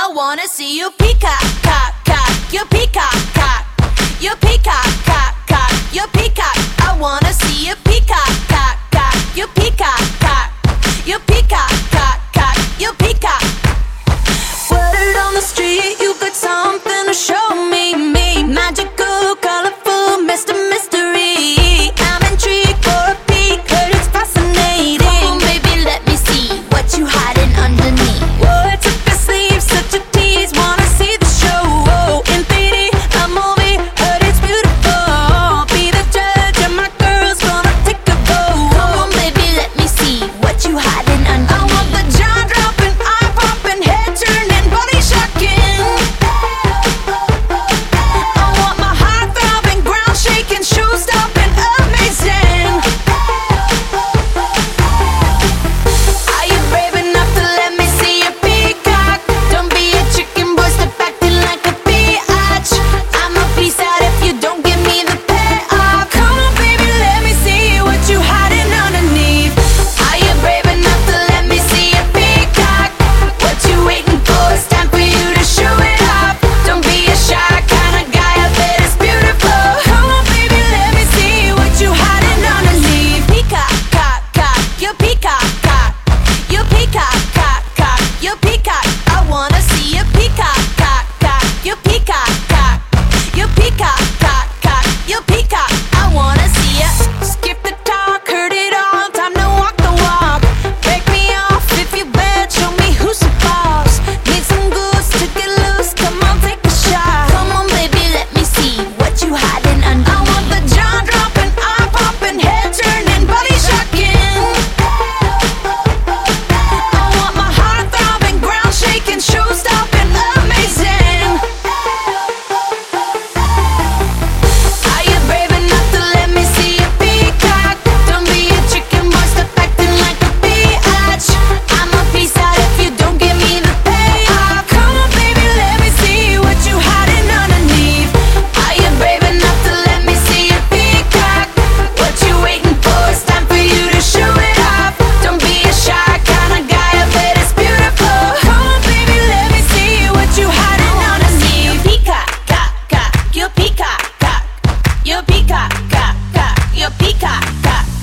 I wanna see you peacock, cock, cock, you peacock, cock, you peacock, cock, cock, you peacock. I wanna peacock, cock. You're peacock, cock, cock. You're peacock, cock.